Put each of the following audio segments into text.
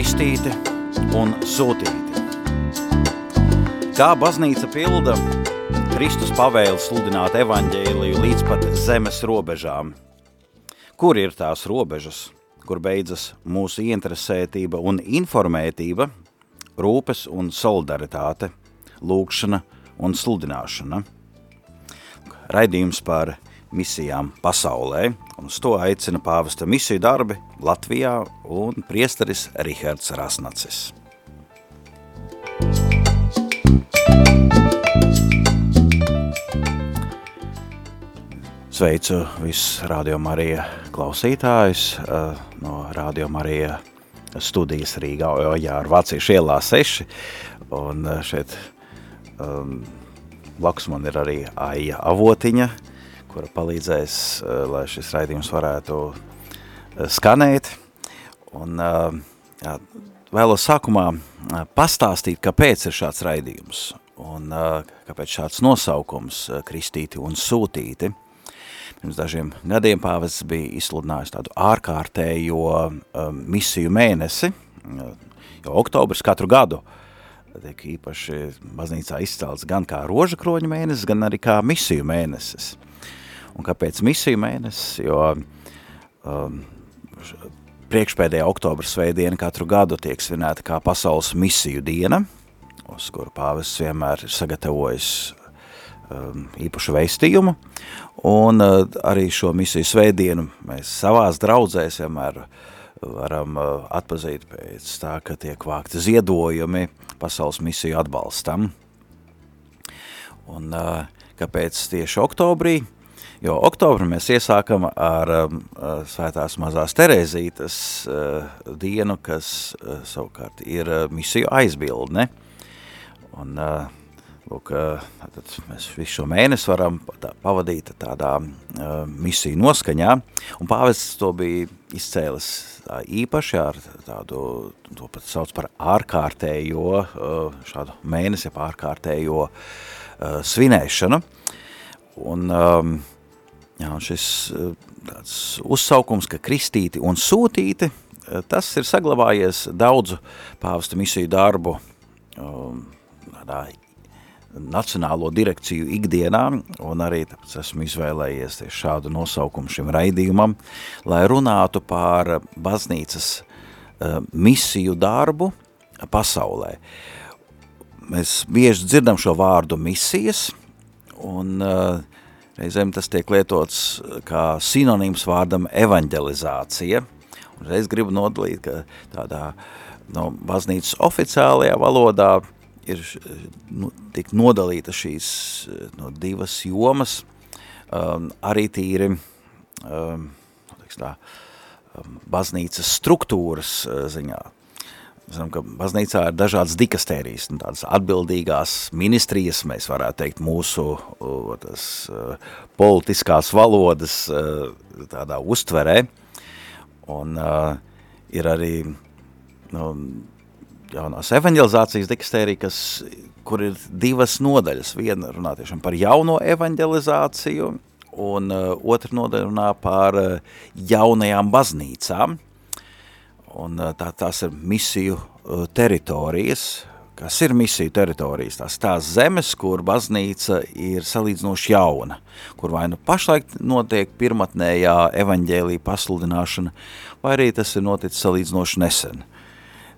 kristīti un sūtīti. Kā baznīca pilda Kristus pavēli sludināt evaņģēliju līdz pat zemes robežām? Kur ir tās robežas, kur beidzas mūsu interesētība un informētība, rūpes un solidaritāte, lūkšana un sludināšana? Raidījums par misijām pasaulē, un uz to aicina pāvesta misiju darbi Latvijā un priesteris Rihards Rasnacis. Sveicu visus Radio Marija klausītājus uh, no Radio Marija studijas Rīgā, jā, ar Vāciešu ielā 6, un uh, šeit um, blakus man ir arī Aija Avotiņa, uh, kura palīdzēs, eh, lai šis raidījums varētu eh, skanēt. Un, eh, jā, vēlos sākumā pastāstīt, kāpēc ir šāds raidījums un kāpēc šāds nosaukums Kristīti un Sūtīti. Pirms dažiem gadiem pāvests bija izsludinājis tādu ārkārtējo misiju mēnesi, jo oktobrs katru gadu tiek īpaši baznīcā izcelts gan kā roža kroņa mēnesis, gan arī kā misiju mēnesis. Un kāpēc misiju mēnesis? Jo um, priekšpēdējā oktobra svētdiena katru gadu tiek svinēta kā pasaules misiju diena, uz kuru pāvests vienmēr ir sagatavojis um, īpašu veistījumu. Un uh, arī šo misiju svētdienu mēs savās draudzēs vienmēr varam uh, atpazīt pēc tā, ka tiek vākti ziedojumi pasaules misiju atbalstam. Un uh, kāpēc tieši oktobrī? Jo oktobru mēs iesākam ar um, uh, svētās mazās Terēzītes uh, dienu, kas uh, savukārt ir uh, misiju aizbildne. Un, uh, lūk, uh, tad mēs visu šo mēnesi varam tā, pavadīt tādā uh, misiju noskaņā, un pāvests to bija izcēlis tā īpaši ar tādu, to pat sauc par ārkārtējo, uh, šādu mēnesi ārkārtējo uh, svinēšanu. Un, um, Jā, šis eh, tāds uzsaukums, ka kristīti un sūtīti, eh, tas ir saglabājies daudzu pāvesta misiju darbu um, tādā nacionālo direkciju ikdienā, un arī tāpēc esmu izvēlējies šādu nosaukumu šim raidījumam, lai runātu par baznīcas uh, misiju darbu pasaulē. Mēs bieži dzirdam šo vārdu misijas, un uh, Reizēm tas tiek lietots eh, kā sinonīms vārdam evanģelizācija. Un es gribu nodalīt, ka tādā no baznīcas oficiālajā valodā ir nu, tik nodalīta šīs eh, no divas jomas, um, arī tīri um, tā, um, baznīcas struktūras uh, ziņā. Zinām, ka baznīcā ir dažādas dikastērijas, nu, tādas atbildīgās ministrijas, mēs varētu teikt, mūsu tas, politiskās valodas tādā uztverē. Un uh, ir arī nu, jaunās evanģelizācijas dikastērija, kas, kur ir divas nodaļas. Viena runā tiešām par jauno evanģelizāciju, un uh, otra nodaļa runā par uh, jaunajām baznīcām – Un tā, tās ir misiju teritorijas, kas ir misiju teritorijas, tās tās zemes, kur baznīca ir salīdzinoši jauna, kur vai nu pašlaik notiek pirmatnējā evaņģēlija pasludināšana, vai arī tas ir noticis salīdzinoši nesen.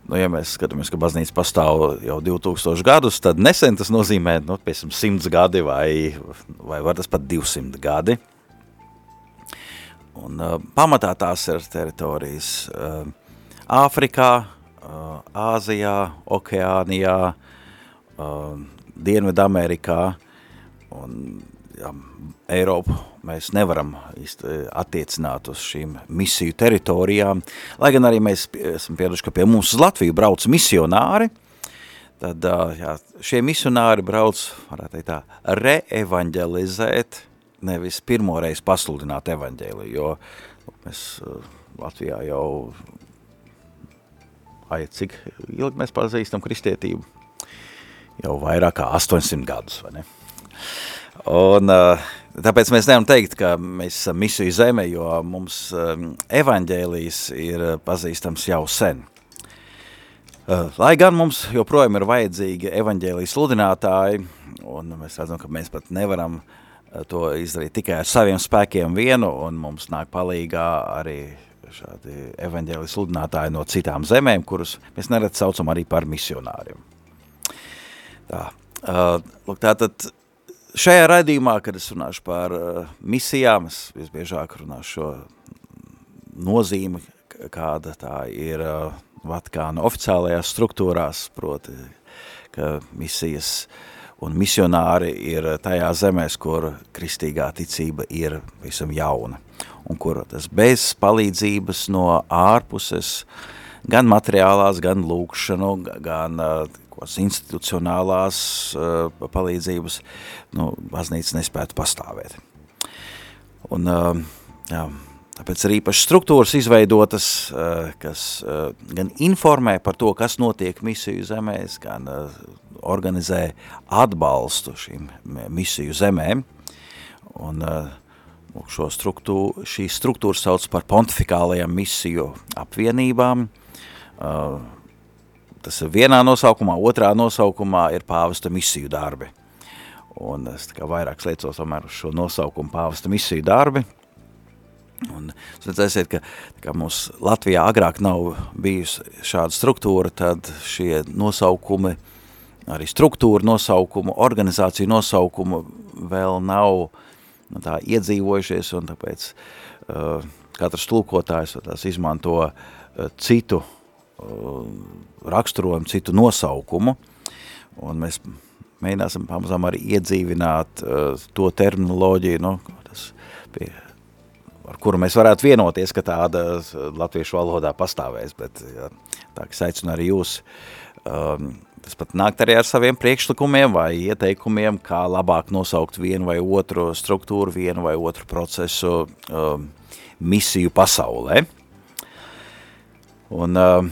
Nu, ja mēs skatāmies, ka baznīca pastāv jau 2000 gadus, tad nesen tas nozīmē, nu, piemēram, 100 gadi vai, vai var tas pat 200 gadi. Un uh, pamatā tās ir teritorijas uh, Āfrikā, Āzijā, Okeānijā, Dienvidamerikā un jā, Eiropu mēs nevaram attiecināt uz šīm misiju teritorijām, lai gan arī mēs esam pieraduši, ka pie mums uz Latviju brauc misionāri, tad jā, šie misionāri brauc, varētu teikt tā, reevanģelizēt, nevis pirmoreiz pasludināt evaņģēliju, jo mēs Latvijā jau ai, cik ilgi mēs pazīstam kristietību? Jau vairāk kā 800 gadus, vai ne? Un tāpēc mēs nevaram teikt, ka mēs esam misiju zeme, jo mums evaņģēlijs ir pazīstams jau sen. Lai gan mums joprojām ir vajadzīgi evaņģēlijas sludinātāji, un mēs redzam, ka mēs pat nevaram to izdarīt tikai ar saviem spēkiem vienu, un mums nāk palīgā arī šādi evaņģēlijas sludinātāji no citām zemēm, kurus mēs neredz saucam arī par misionāriem. Tā, lūk, tātad šajā raidījumā, kad es runāšu par misijām, es visbiežāk runāšu šo nozīmi, kāda tā ir Vatikāna oficiālajās struktūrās, proti, ka misijas un misionāri ir tajā zemēs, kur kristīgā ticība ir visam jauna, un kur tas bez palīdzības no ārpuses, gan materiālās, gan lūkšanu, gan kādas institucionālās palīdzības, nu, baznīca nespētu pastāvēt. Un, jā, Tāpēc ir īpašas struktūras izveidotas, kas gan informē par to, kas notiek misiju zemēs, gan organizē atbalstu šīm misiju zemēm. Un šo struktūru, šī struktūra sauc par pontifikālajām misiju apvienībām. Tas ir vienā nosaukumā, otrā nosaukumā ir pāvesta misiju darbi. Un es vairāk sliecos tomēr uz šo nosaukumu pāvesta misiju darbi – Un redzēsiet, ka, ka mums Latvijā agrāk nav bijusi šāda struktūra, tad šie nosaukumi, arī struktūra nosaukumu, organizāciju nosaukumu vēl nav nu, tā iedzīvojušies, un tāpēc uh, katrs tulkotājs tās izmanto uh, citu uh, raksturojumu, citu nosaukumu, un mēs mēģināsim pamazām arī iedzīvināt uh, to terminoloģiju, nu, tas pie ar kuru mēs varētu vienoties, ka tāda latviešu valodā pastāvēs, bet jā, tā, es aicinu arī jūs, um, tas pat nākt arī ar saviem priekšlikumiem vai ieteikumiem, kā labāk nosaukt vienu vai otru struktūru, vienu vai otru procesu um, misiju pasaulē. Un, um,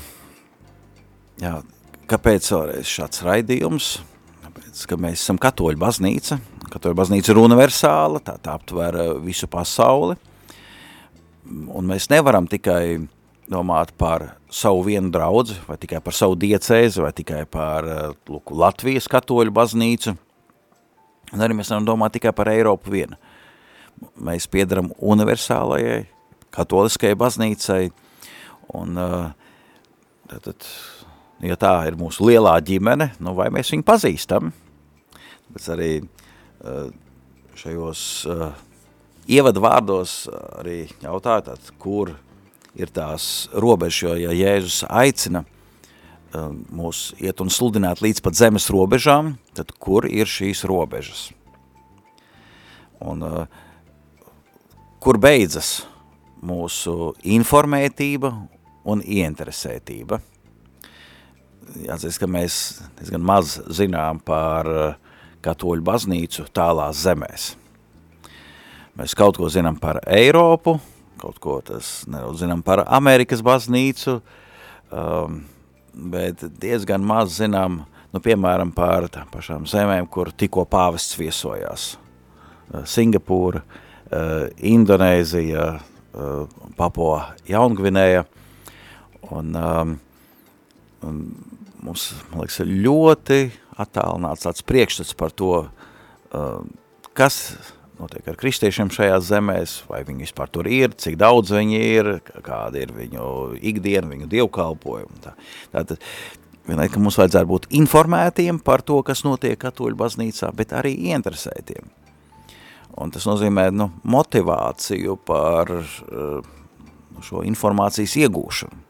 jā, kāpēc vēlreiz šāds raidījums? Tāpēc, ka mēs esam katoļu baznīca, katoļu baznīca ir universāla, tā, tā aptver uh, visu pasauli, un mēs nevaram tikai domāt par savu vienu draudzi, vai tikai par savu diecēzi, vai tikai par eh, lūk, Latvijas katoļu baznīcu, un arī mēs varam domāt tikai par Eiropu vienu. Mēs piedaram universālajai, katoliskajai baznīcai, un tātad, ja tā ir mūsu lielā ģimene, nu vai mēs viņu pazīstam, tāpēc arī šajos ievada vārdos arī jautāju, tātad, kur ir tās robežas, jo ja Jēzus aicina um, mūs iet un sludināt līdz pat zemes robežām, tad kur ir šīs robežas? Un uh, kur beidzas mūsu informētība un ieinteresētība? Jāatzīst, ka mēs diezgan maz zinām par uh, katoļu baznīcu tālās zemēs. Mēs kaut ko zinām par Eiropu, kaut ko tas nedaudz zinām par Amerikas baznīcu, um, bet diezgan maz zinām, nu, piemēram, par pašām zemēm, kur tikko pāvests viesojās. Uh, Singapūra, uh, Indonēzija, uh, Papua Jaungvinēja, un, um, un mums, man liekas, ļoti attālināts tāds priekšstats par to, uh, kas notiek ar kristiešiem šajās zemēs, vai viņi vispār tur ir, cik daudz viņi ir, kāda ir viņu ikdiena, viņu dievkalpojumi. Tā. Tātad, vienlaik, ka mums vajadzētu būt informētiem par to, kas notiek katoļu baznīcā, bet arī ieinteresētiem. Un tas nozīmē nu, motivāciju par uh, šo informācijas iegūšanu,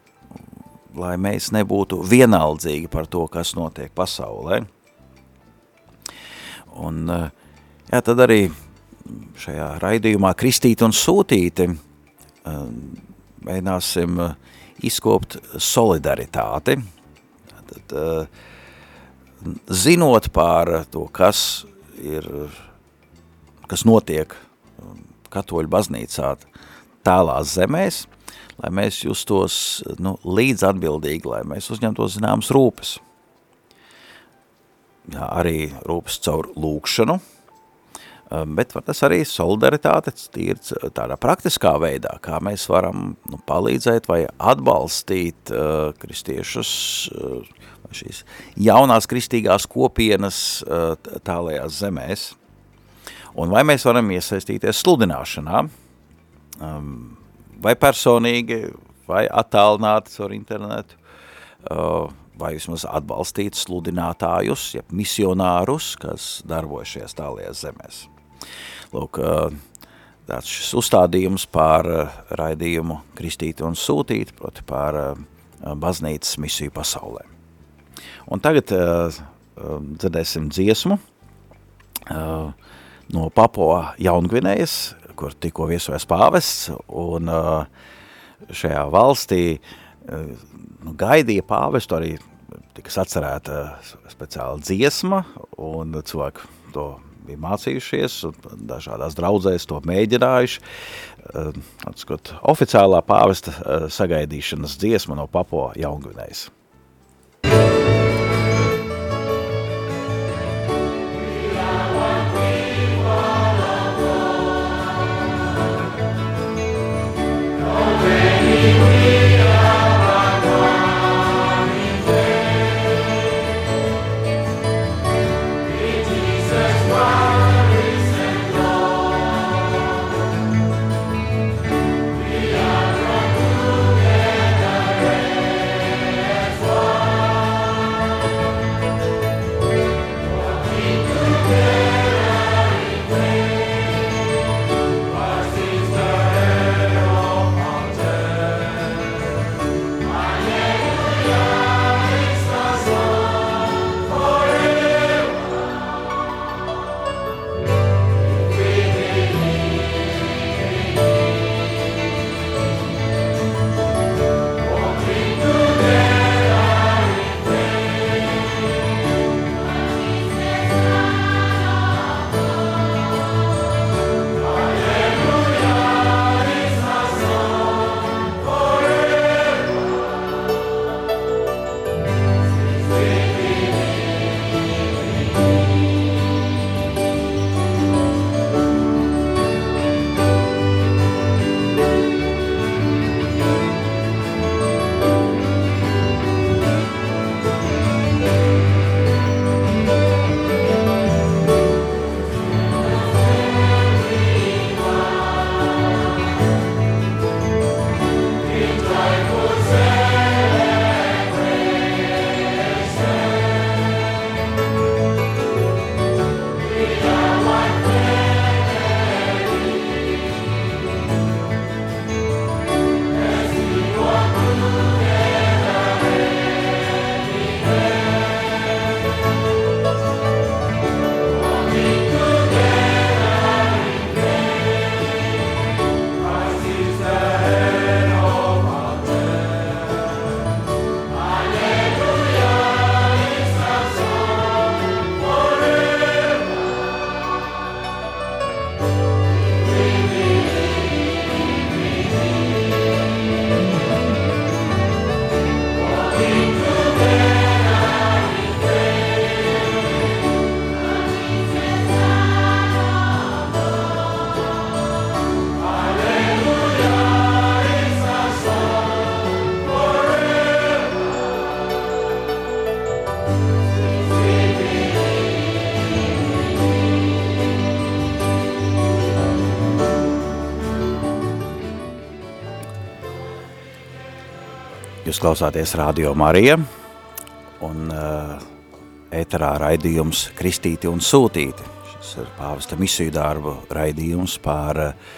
lai mēs nebūtu vienaldzīgi par to, kas notiek pasaulē. Un, uh, jā, tad arī šajā raidījumā Kristīti un Sūtīti um, mēģināsim uh, izkopt solidaritāti. Tad, uh, zinot par to, kas ir, kas notiek katoļu baznīcā tālās zemēs, lai mēs justos nu, līdz atbildīgi, lai mēs uzņemtos zināmas rūpes. Jā, arī rūpes caur lūkšanu, bet var tas arī solidaritāte tīri tādā praktiskā veidā, kā mēs varam nu, palīdzēt vai atbalstīt uh, kristiešus, uh, šīs jaunās kristīgās kopienas uh, tālajās zemēs. Un vai mēs varam iesaistīties sludināšanā, um, vai personīgi, vai attālināti caur internetu, uh, vai vismaz atbalstīt sludinātājus, ja misionārus, kas darbojas šajās tālajās zemēs. Lūk, tāds šis uzstādījums par raidījumu Kristīti un Sūtīti, proti par baznīcas misiju pasaulē. Un tagad dzirdēsim dziesmu no Papoa Jaungvinējas, kur tikko viesojas pāvests, un šajā valstī nu, gaidīja pāvestu arī tikas atcerēta speciāla dziesma, un cilvēki to bija mācījušies, un dažādās draudzēs to mēģinājuši. Atskot, oficiālā pāvesta sagaidīšanas dziesma no Papo Jaungvinējas. Jūs klausāties Radio Marija un uh, ēterā raidījums Kristīti un Sūtīti. Šis ir pāvesta misiju darbu raidījums par uh,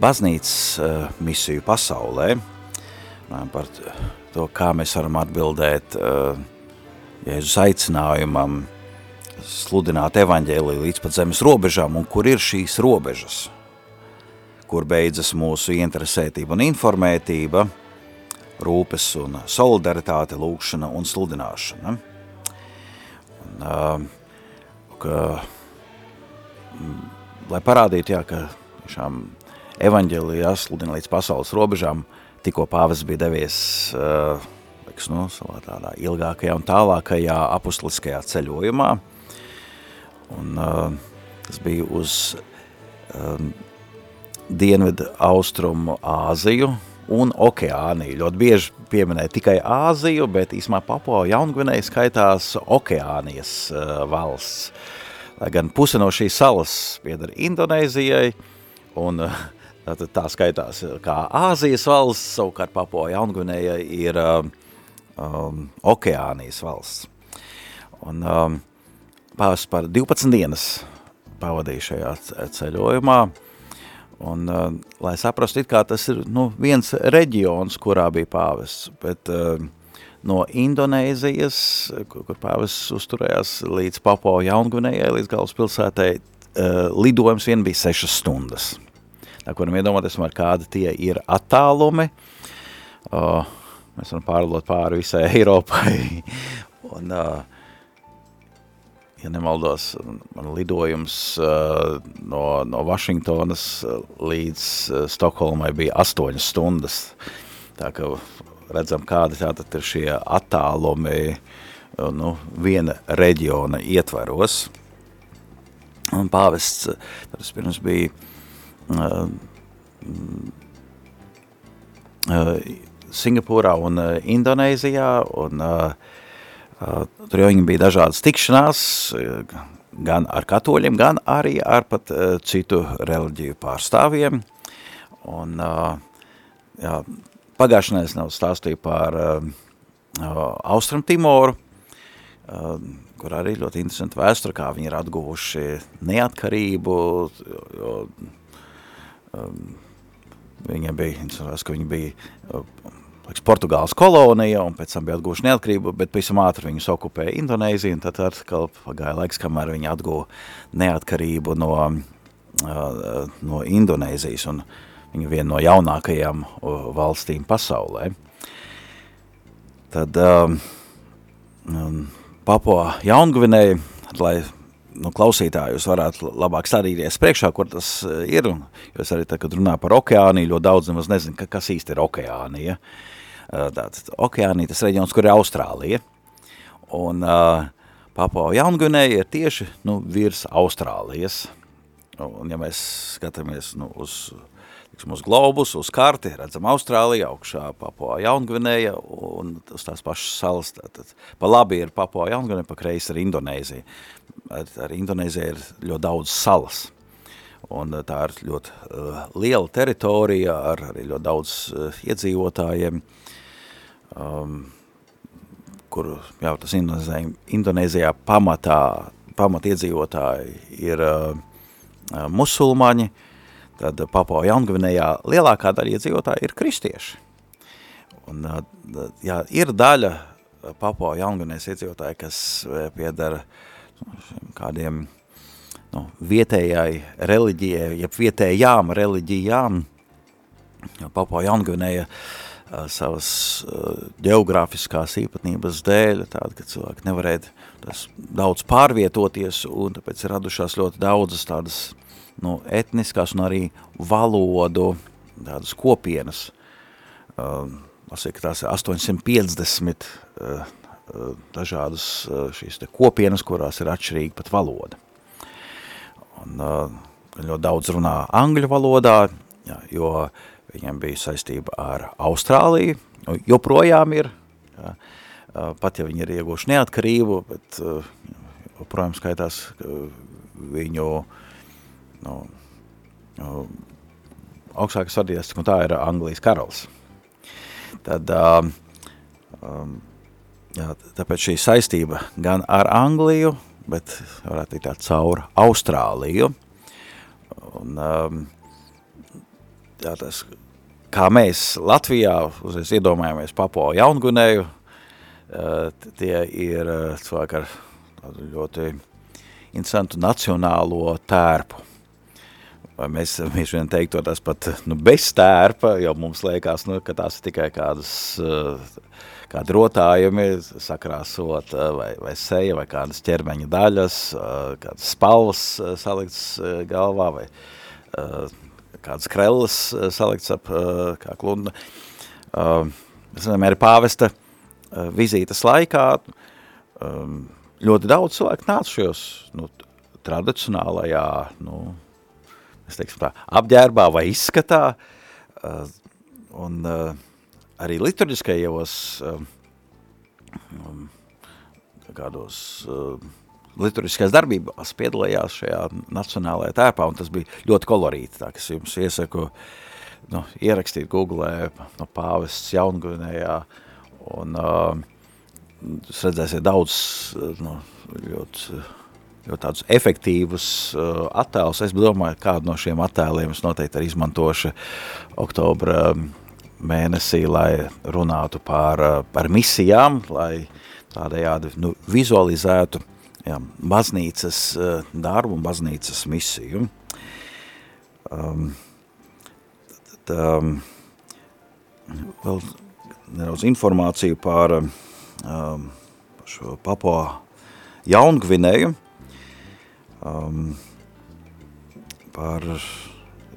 baznīcas uh, misiju pasaulē. Runājam par to, kā mēs varam atbildēt uh, Jēzus aicinājumam sludināt evaņģēliju līdz pat zemes robežām un kur ir šīs robežas, kur beidzas mūsu interesētība un informētība – rūpes un solidaritāte, lūkšana un sludināšana. Un, ka, mm, lai parādītu, jā, ka šām evaņģēlijā sludina līdz pasaules robežām, tikko pāvis bija devies uh, liks, nu, savā tādā ilgākajā un tālākajā apustuliskajā ceļojumā. Un uh, tas bija uz um, Dienvidu Austrumu Āziju un Okeāniju. Ļoti bieži pieminēja tikai Āziju, bet īsumā Papua Jaungvinēja skaitās Okeānijas uh, valsts. Lai gan puse no šīs salas piedara Indonēzijai, un uh, tā, tā skaitās kā Āzijas valsts, savukārt Papua Jaungvinēja ir uh, um, Okeānijas valsts. Un um, pāvis par 12 dienas pavadīju šajā ceļojumā, Un, uh, lai saprastu, kā tas ir nu, viens reģions, kurā bija pāvests, bet uh, no Indonēzijas, kur, kur pāvests uzturējās līdz Papo Jaungvinējai, līdz galvaspilsētai, uh, lidojums vien bija sešas stundas. Tā, kuram iedomāties, var kādi tie ir attālumi. Uh, mēs varam pārlot pāri visai Eiropai. un, uh, ja nemaldos, man lidojums uh, no, no Vašingtonas uh, līdz uh, Stokholmai bija astoņas stundas. Tā kā redzam, kādi tātad ir šie attālumi uh, nu, viena reģiona ietvaros. Un pāvests, tas pirms bija uh, uh, Singapūrā un uh, Indonēzijā, un uh, Tur jau bija dažādas tikšanās, gan ar katoļiem, gan arī ar pat citu reliģiju pārstāvjiem. Un, jā, pagājušajā nedēļā nav stāstīju par Austrum Timoru, kur arī ļoti interesanti vēsture, kā viņi ir atguvuši neatkarību, jo um, viņiem bija, ka viņi bija liekas, Portugāles kolonija, un pēc tam bija atgūši neatkarību, bet pavisam ātri viņus okupēja Indonēzija, un tad atkal pagāja laiks, kamēr viņi atguva neatkarību no, no Indonēzijas, un viņa viena no jaunākajām valstīm pasaulē. Tad um, Papo Jaungvinēja, lai nu, klausītājus varētu labāk stādīties priekšā, kur tas ir, jo es arī tad, kad runāju par okeāniju, ļoti daudz nemaz nezinu, ka, kas īsti ir okeānija. Ja? tātad Okeānija, tas reģions, kur ir Austrālija. Un uh, Papua Jaungvinēja ir tieši nu, virs Austrālijas. Un ja mēs skatāmies nu, uz, tiksim, uz globus, uz karti, redzam Austrāliju, augšā Papua Jaungvinēja un uz tās pašas salas. Tātad, pa labi ir Papua Jaungvinēja, pa kreisi ir Indonēzija. Ar, ar Indonēzija ir ļoti daudz salas. Un tā ir ļoti uh, liela teritorija ar arī ļoti daudz uh, iedzīvotājiem. Uh, um, kur jau tas Indonēzijā, Indonēzijā pamatā, pamat iedzīvotāji ir uh, uh, musulmaņi, tad Papua Jaungvinējā lielākā daļa iedzīvotāji ir kristieši. Un, uh, jā, ir daļa Papua Jaungvinējas iedzīvotāji, kas uh, piedara nu, kādiem nu, vietējai reliģijai, jeb vietējām reliģijām, Papua Jaungvinēja uh, savas geogrāfiskās īpatnības dēļ, tāda, ka cilvēki nevarēja tas daudz pārvietoties, un tāpēc ir radušās ļoti daudzas tādas nu, etniskās un arī valodu tādas kopienas. Ka tās ir 850 dažādas šīs te kopienas, kurās ir atšķirīga pat valoda. Un ļoti daudz runā angļu valodā, jo Viņam bija saistība ar Austrāliju, joprojām ir, jā, pat ja viņi ir ieguvuši neatkarību, bet joprojām skaitās viņu nu, augstākas vadītājs, un tā ir Anglijas karalis. Tad, um, jā, tāpēc šī saistība gan ar Angliju, bet varētu būt tā caur Austrāliju. Un, um, jā, tas, kā mēs Latvijā uzreiz iedomājamies Papo Jaungunēju, tie ir cilvēki ar ļoti interesantu nacionālo tērpu. Vai mēs bieži vien teiktu tas pat nu, bez tērpa, jo mums liekas, nu, ka tās ir tikai kādas, kādi rotājumi, sakrāsot vai, vai seja vai kādas ķermeņa daļas, kādas spalvas saliktas galvā vai kādas krelles eh, salikts ap eh, kā klunda. Eh, es vienmēr pāvesta vizītes laikā, ļoti daudz cilvēku nāca šajos nu, tradicionālajā, nu, es teiksim tā, apģērbā vai izskatā, uh, un uh, arī liturģiskajos um, kādos uh, liturģiskās darbībās piedalījās šajā nacionālajā tērpā, un tas bija ļoti kolorīti, tā, kas jums iesaku nu, ierakstīt Google no pāvests jaungvinējā, un uh, jūs redzēsiet daudz nu, ļoti, ļoti tādus efektīvus uh, attēlus. Es domāju, kādu no šiem attēliem es noteikti arī izmantošu oktobra mēnesī, lai runātu par, par misijām, lai tādējādi nu, vizualizētu jā, baznīcas uh, darbu un baznīcas misiju. Um, tad, um, vēl nedaudz informāciju par uh, um, šo papo Jaungvinēju um, par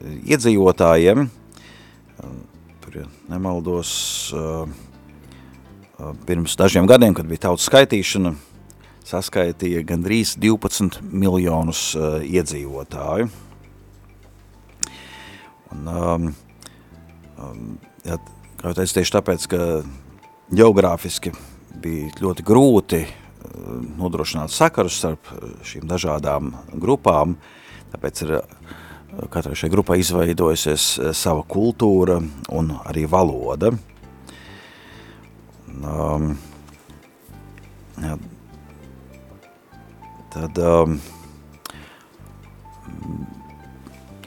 iedzīvotājiem, um, tur ja nemaldos, uh, uh, pirms dažiem gadiem, kad bija tautas skaitīšana, saskaitīja gandrīz 12 miljonus uh, iedzīvotāju. Un, um, um, jā, kā jau teicu, tieši tāpēc, ka geogrāfiski bija ļoti grūti eh, nodrošināt sakarus starp eh, šīm dažādām grupām, tāpēc ir eh, katrai šai grupai izveidojusies sava kultūra un arī valoda. Um, jā, tad, um,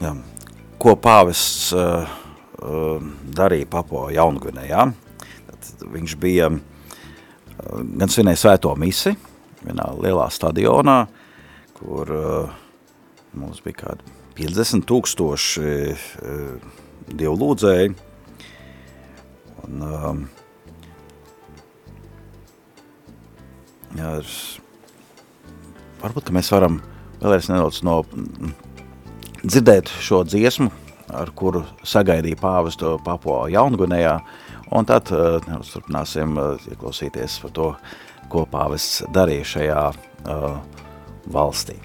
jā, ko pāvests uh, darīja Papo Jaungvinējā? Viņš bija uh, gan svinēja svēto misi vienā lielā stadionā, kur uh, mums bija kādi 50 tūkstoši uh, dievlūdzēji. Un, um, jā, varbūt, ka mēs varam vēlreiz nedaudz no dzirdēt šo dziesmu, ar kuru sagaidīja pāvestu Papo Jaungunējā, Un tad uh, turpināsim uh, ieklausīties par to, ko pāvests darīja šajā uh, valstī.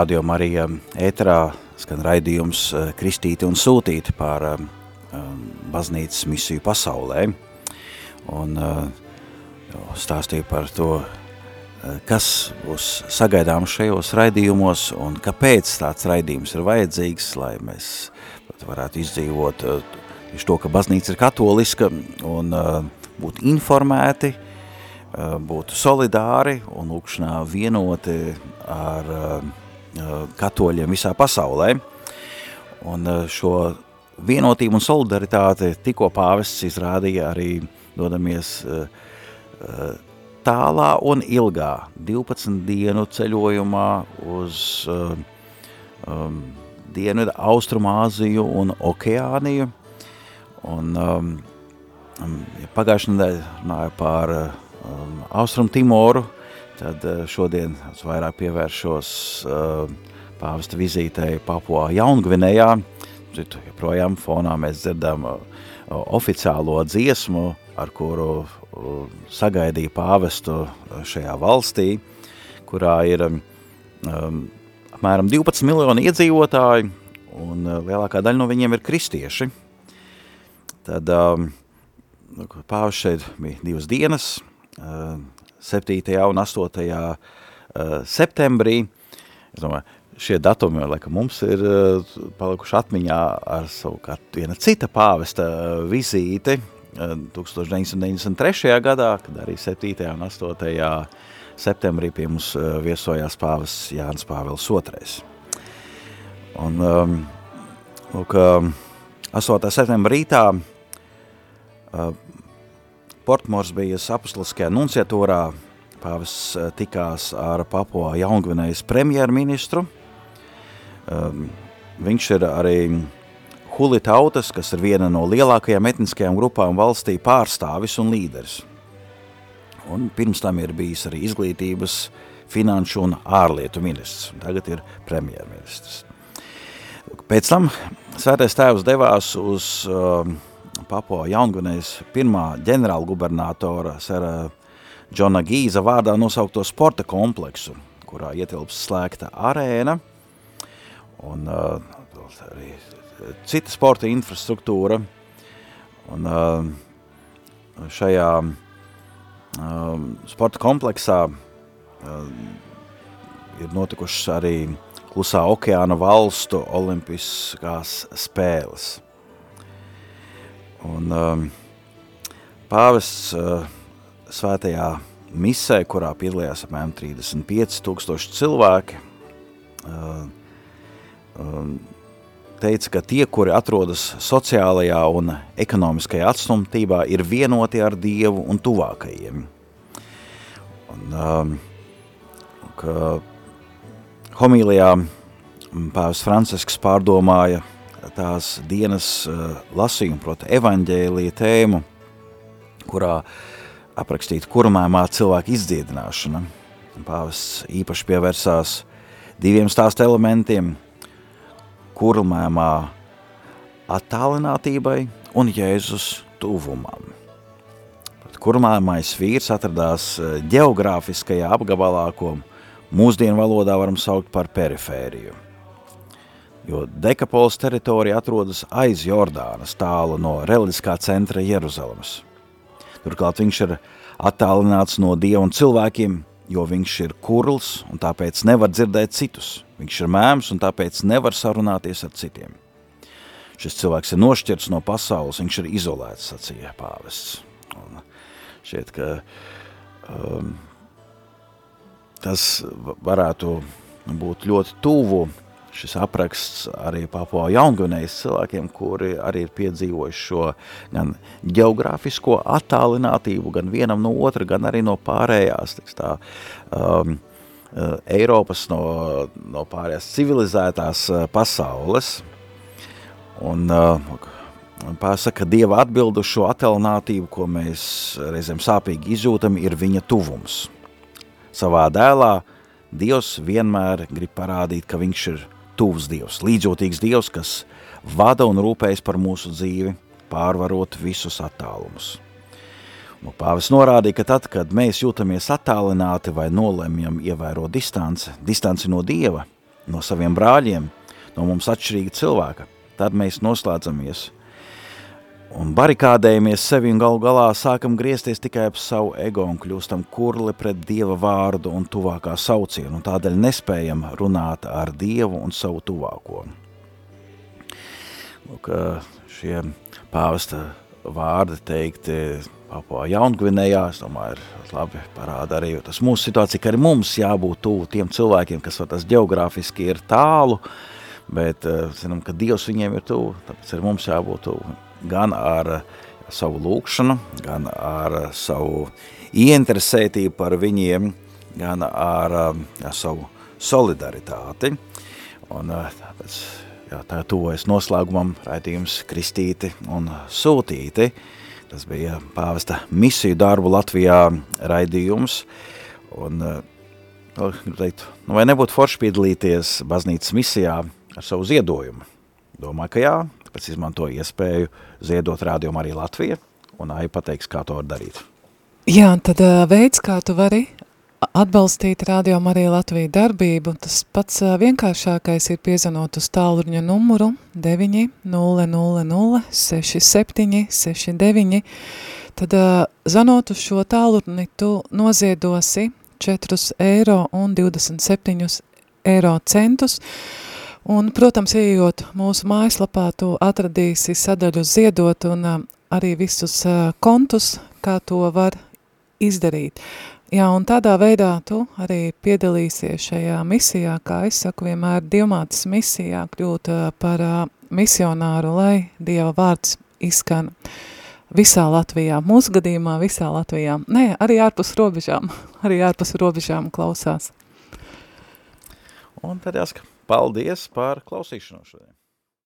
Radio Marija ēterā skan raidījums Kristīti un Sūtīti par baznīcas misiju pasaulē. Un stāstīju par to, kas būs sagaidāms šajos raidījumos un kāpēc tāds raidījums ir vajadzīgs, lai mēs varētu izdzīvot to, ka baznīca ir katoliska un būt informēti, būtu solidāri un lūkšanā vienoti ar katoļiem visā pasaulē. Un šo vienotību un solidaritāti tikko pāvests izrādīja arī dodamies tālā un ilgā 12 dienu ceļojumā uz um, Dienvidu Austrumāziju un Okeāniju. Un um, ja pagājušajā nedēļā runāju par um, Austrum Timoru, tad uh, šodien es vairāk pievēršos uh, pāvesta vizītei Papua Jaungvinējā. Citu, joprojām fonā mēs dzirdam uh, oficiālo dziesmu, ar kuru uh, sagaidīja pāvestu šajā valstī, kurā ir um, apmēram 12 miljoni iedzīvotāji, un lielākā daļa no viņiem ir kristieši. Tad um, pāvis šeit bija divas dienas, 7. un 8. Uh, septembrī. Es domāju, šie datumi, laikam, mums ir uh, palikuši atmiņā ar savukārt viena cita pāvesta uh, vizīti 1993. gadā, kad arī 7. un 8. septembrī pie mums viesojās pāvis Jānis Pāvils II. Un, um, lūk, 8. septembra rītā uh, Portmors bija apustuliskajā nunciatūrā, pāvis eh, tikās ar Papua Jaungvinējas premjerministru. Um, viņš ir arī Huli tautas, kas ir viena no lielākajām etniskajām grupām valstī pārstāvis un līderis. Un pirms tam ir bijis arī izglītības, finanšu un ārlietu ministrs. Tagad ir premjerministrs. Pēc tam svētais tēvs devās uz uh, Papo Jaungvinējas pirmā ģenerāla gubernatora Sera Džona Gīza vārdā nosaukto sporta kompleksu, kurā ietilps slēgta arēna un uh, arī cita sporta infrastruktūra. Un uh, šajā uh, sporta kompleksā uh, ir notikušas arī Klusā okeāna valstu olimpiskās spēles. Un um, pāvests uh, svētajā misē, kurā piedalījās apmēram 35 tūkstoši cilvēki, uh, um, teica, ka tie, kuri atrodas sociālajā un ekonomiskajā atstumtībā, ir vienoti ar Dievu un tuvākajiem. Un, um, ka homīlijā pāvis Francisks pārdomāja tās dienas uh, lasījumu, proti evaņģēlija tēmu, kurā aprakstīta kurmēmā cilvēka izdziedināšana. Pāvests īpaši pievērsās diviem stāsta elementiem – kurmēmā attālinātībai un Jēzus tuvumam. Kurmēmais vīrs atradās ģeogrāfiskajā apgabalā, ko mūsdienu valodā varam saukt par perifēriju – jo Dekapols teritorija atrodas aiz Jordānas tālu no reliģiskā centra Jeruzalemes. Turklāt viņš ir attālināts no Dieva un cilvēkiem, jo viņš ir kurls un tāpēc nevar dzirdēt citus. Viņš ir mēms un tāpēc nevar sarunāties ar citiem. Šis cilvēks ir nošķirts no pasaules, viņš ir izolēts, sacīja pāvests. Un šķiet, ka um, tas varētu būt ļoti tuvu šis apraksts arī Papua Jaungvinējas cilvēkiem, kuri arī ir piedzīvojuši šo gan geogrāfisko attālinātību, gan vienam no otra, gan arī no pārējās, tiks tā, um, uh, Eiropas, no, no pārējās civilizētās uh, pasaules. Un, uh, Pārsaka, Dieva atbildu šo attālinātību, ko mēs reizēm sāpīgi izjūtam, ir viņa tuvums. Savā dēlā Dievs vienmēr grib parādīt, ka viņš ir tuvs Dievs, līdzjūtīgs Dievs, kas vada un rūpējas par mūsu dzīvi, pārvarot visus attālumus. Un pāvis norādīja, ka tad, kad mēs jūtamies attālināti vai nolemjam ievērot distanci, distanci no Dieva, no saviem brāļiem, no mums atšķirīga cilvēka. Tad mēs noslēdzamies un barikādējamies sevi un galu galā sākam griezties tikai ap savu ego un kļūstam kurli pret Dieva vārdu un tuvākā saucienu, un tādēļ nespējam runāt ar Dievu un savu tuvāko. Lūk, šie pāvesta vārdi teikti Papua Jaungvinējā, es domāju, ir labi parāda arī tas mūsu situācija, ka arī mums jābūt tuvu tiem cilvēkiem, kas tas geogrāfiski ir tālu, bet zinām, ka Dievs viņiem ir tuvu, tāpēc arī mums jābūt tuvu gan ar savu lūkšanu, gan ar savu ieinteresētību par viņiem, gan ar, ar savu solidaritāti. Un tāpēc jā, tā tuvojas noslēgumam raidījums Kristīti un Sūtīti. Tas bija pāvesta misiju darbu Latvijā raidījums. Un, gribu teikt, nu vai nebūtu forši piedalīties baznīcas misijā ar savu ziedojumu? Domāju, ka jā, tāpēc izmantoju iespēju ziedot rādījumu arī Latvija, un Ai pateiks, kā to var darīt. Jā, tad veids, kā tu vari atbalstīt rādījumu arī Latviju darbību, tas pats vienkāršākais ir piezvanot uz tālruņa numuru 9 000 67 69, tad zanot uz šo tālruni tu noziedosi 4 eiro un 27 eiro centus, Un, protams, ieejot mūsu mājaslapā, tu atradīsi sadaļu ziedot un uh, arī visus uh, kontus, kā to var izdarīt. Jā, un tādā veidā tu arī piedalīsies šajā misijā, kā es saku, vienmēr divmātas misijā kļūt uh, par uh, misionāru, lai Dieva vārds izskan visā Latvijā, mūsu gadījumā visā Latvijā. Nē, arī ārpus robežām, arī ārpus robežām klausās. Un tad jāsaka, Paldies par klausīšanos šodien!